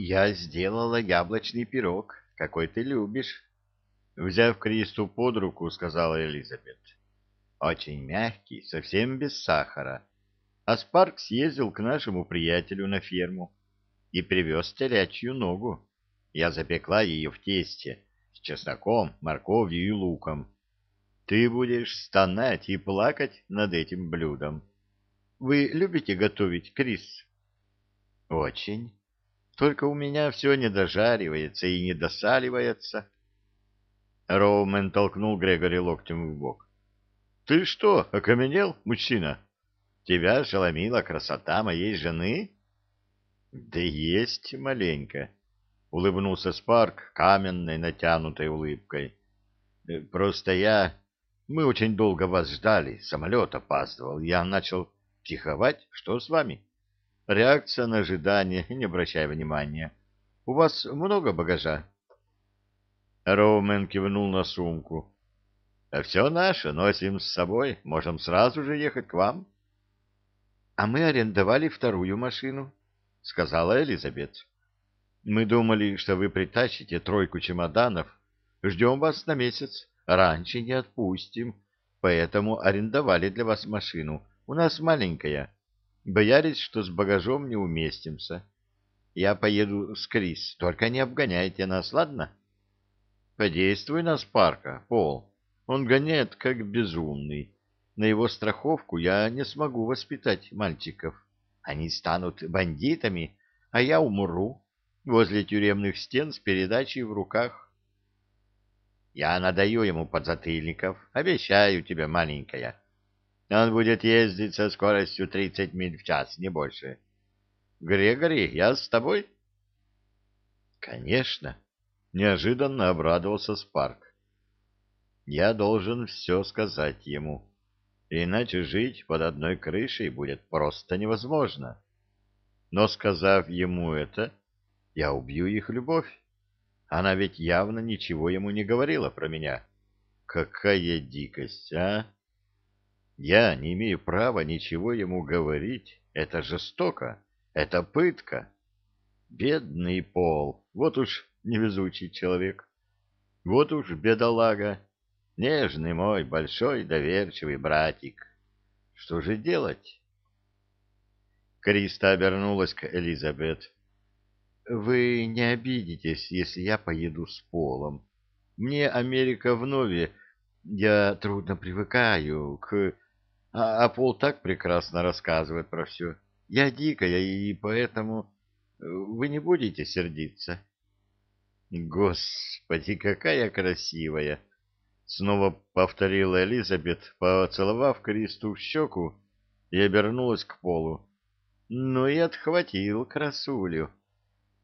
Я сделала яблочный пирог, какой ты любишь. Взяв Кристу под руку, сказала Элизабет. Очень мягкий, совсем без сахара. А Спарк съездил к нашему приятелю на ферму и привез телячью ногу. Я запекла ее в тесте с чесноком, морковью и луком. Ты будешь стонать и плакать над этим блюдом. Вы любите готовить, Крис? Очень. Только у меня все не дожаривается и не досаливается. Роумен толкнул Грегори локтем в бок. — Ты что, окаменел, мужчина? Тебя шеломила красота моей жены? — Да есть маленько, — улыбнулся Спарк каменной натянутой улыбкой. «Э, — Просто я... Мы очень долго вас ждали, самолет опаздывал. Я начал психовать. Что с вами? Реакция на ожидание, не обращай внимания. У вас много багажа? Роумен кивнул на сумку. — Все наше носим с собой, можем сразу же ехать к вам. — А мы арендовали вторую машину, — сказала Элизабет. — Мы думали, что вы притащите тройку чемоданов. Ждем вас на месяц, раньше не отпустим, поэтому арендовали для вас машину. У нас маленькая. Боялись, что с багажом не уместимся. Я поеду с Крис, только не обгоняйте нас, ладно? — Подействуй на Спарка, Пол. Он гоняет как безумный. На его страховку я не смогу воспитать мальчиков. Они станут бандитами, а я умру возле тюремных стен с передачей в руках. Я надаю ему подзатыльников, обещаю тебе, маленькая. Он будет ездить со скоростью 30 миль в час, не больше. Грегори, я с тобой? Конечно. Неожиданно обрадовался Спарк. Я должен все сказать ему, иначе жить под одной крышей будет просто невозможно. Но, сказав ему это, я убью их любовь. Она ведь явно ничего ему не говорила про меня. Какая дикость, а! Я не имею права ничего ему говорить. Это жестоко, это пытка. Бедный Пол, вот уж невезучий человек. Вот уж бедолага, нежный мой большой доверчивый братик. Что же делать? Криста обернулась к Элизабет. Вы не обидитесь, если я поеду с Полом. Мне Америка вновь, я трудно привыкаю к... А, а Пол так прекрасно рассказывает про все. Я дикая, и поэтому вы не будете сердиться. Господи, какая красивая! Снова повторила Элизабет, поцеловав Кристу в щеку и обернулась к полу. Ну и отхватил красулю.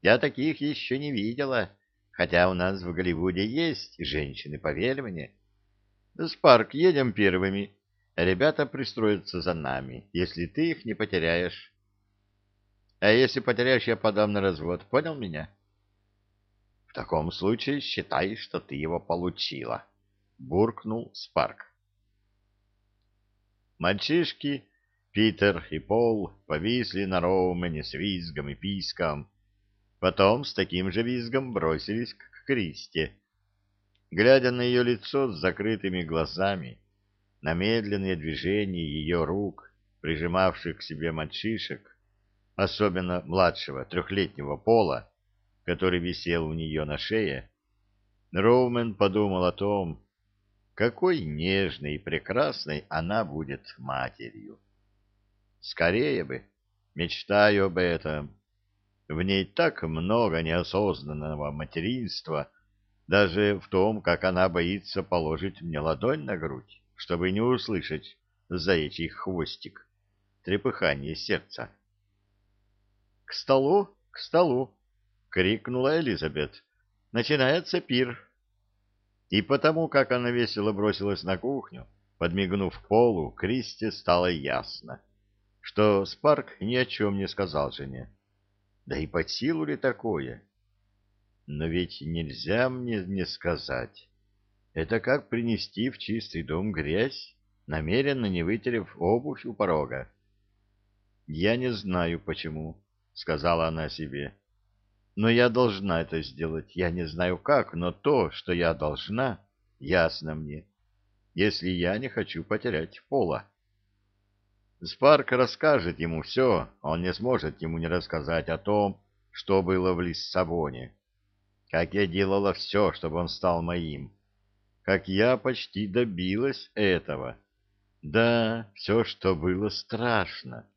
Я таких еще не видела, хотя у нас в Голливуде есть женщины, поверь мне. Спарк, едем первыми. Ребята пристроятся за нами, если ты их не потеряешь. А если потеряешь, я подам на развод. Понял меня? — в таком случае считай, что ты его получила, — буркнул Спарк. Мальчишки Питер и Пол повисли на Роумене с визгом и писком. Потом с таким же визгом бросились к Кристе. Глядя на ее лицо с закрытыми глазами, на медленные движения ее рук, прижимавших к себе мальчишек, особенно младшего трехлетнего Пола, который висел у нее на шее, Роумен подумал о том, какой нежной и прекрасной она будет матерью. Скорее бы, мечтаю об этом. В ней так много неосознанного материнства, даже в том, как она боится положить мне ладонь на грудь, чтобы не услышать заячий хвостик, трепыхание сердца. — К столу, к столу! крикнула Элизабет. Начинается пир. И потому, как она весело бросилась на кухню, подмигнув полу, Кристи стало ясно, что Спарк ни о чем не сказал жене. Да и под силу ли такое? Но ведь нельзя мне не сказать. Это как принести в чистый дом грязь, намеренно не вытерев обувь у порога. «Я не знаю, почему», — сказала она себе. Но я должна это сделать. Я не знаю как, но то, что я должна, ясно мне, если я не хочу потерять пола. Спарк расскажет ему все, он не сможет ему не рассказать о том, что было в Лиссабоне, как я делала все, чтобы он стал моим, как я почти добилась этого. Да, все, что было страшно.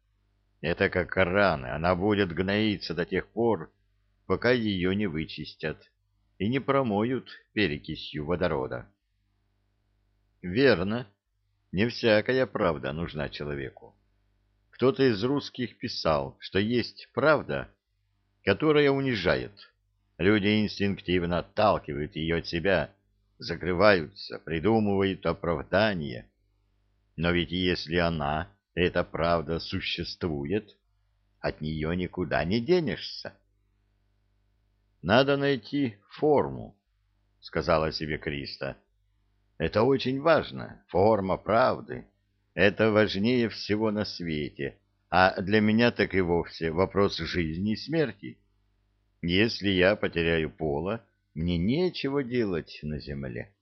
Это как рана, она будет гноиться до тех пор, пока ее не вычистят и не промоют перекисью водорода. Верно, не всякая правда нужна человеку. Кто-то из русских писал, что есть правда, которая унижает. Люди инстинктивно отталкивают ее от себя, закрываются, придумывают оправдания. Но ведь если она, эта правда, существует, от нее никуда не денешься. Надо найти форму, сказала себе Криста. Это очень важно, форма правды. Это важнее всего на свете, а для меня так и вовсе вопрос жизни и смерти. Если я потеряю пола, мне нечего делать на земле.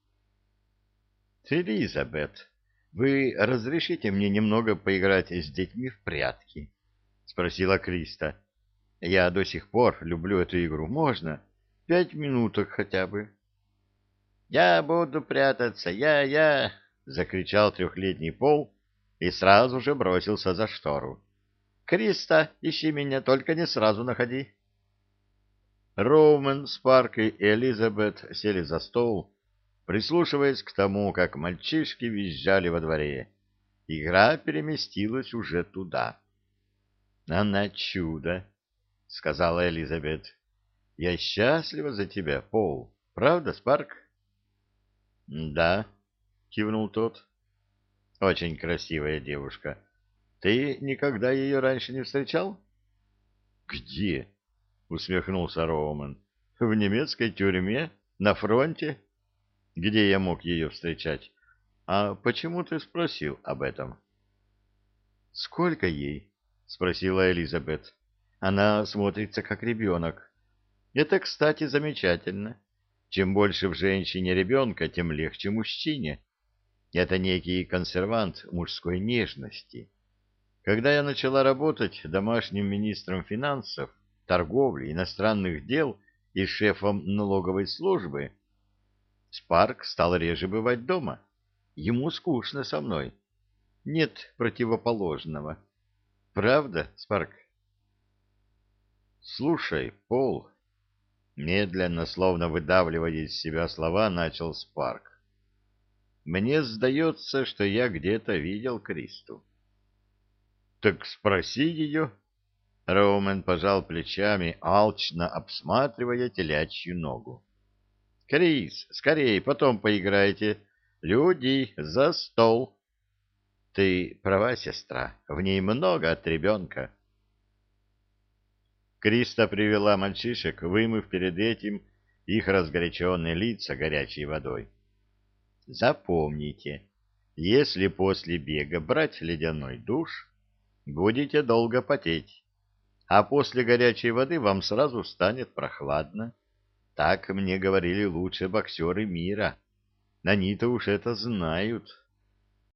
Элизабет, вы разрешите мне немного поиграть с детьми в прятки? спросила Криста. Я до сих пор люблю эту игру. Можно? Пять минуток хотя бы. «Я буду прятаться, я-я!» — закричал трехлетний Пол и сразу же бросился за штору. «Криста, ищи меня, только не сразу находи!» Роумен, Спарк и Элизабет сели за стол, прислушиваясь к тому, как мальчишки визжали во дворе. Игра переместилась уже туда. «Она чудо!» — сказала Элизабет. «Я счастлива за тебя, Пол. Правда, Спарк?» «Да», — кивнул тот. «Очень красивая девушка. Ты никогда ее раньше не встречал?» «Где?» — усмехнулся Роуман. «В немецкой тюрьме? На фронте? Где я мог ее встречать? А почему ты спросил об этом?» «Сколько ей?» — спросила Элизабет. «Она смотрится как ребенок. Это, кстати, замечательно. Чем больше в женщине ребенка, тем легче мужчине. Это некий консервант мужской нежности. Когда я начала работать домашним министром финансов, торговли, иностранных дел и шефом налоговой службы, Спарк стал реже бывать дома. Ему скучно со мной. Нет противоположного. Правда, Спарк? Слушай, Пол, Медленно, словно выдавливая из себя слова, начал Спарк. Мне сдается, что я где-то видел Кристу. Так спроси ее. Роумен пожал плечами, алчно обсматривая телячью ногу. Крис, скорее, потом поиграйте. Люди, за стол. Ты права, сестра, в ней много от ребенка. Криста привела мальчишек, вымыв перед этим их разгоряченные лица горячей водой. Запомните, если после бега брать ледяной душ, будете долго потеть, а после горячей воды вам сразу станет прохладно. Так мне говорили лучшие боксеры мира. Они-то уж это знают.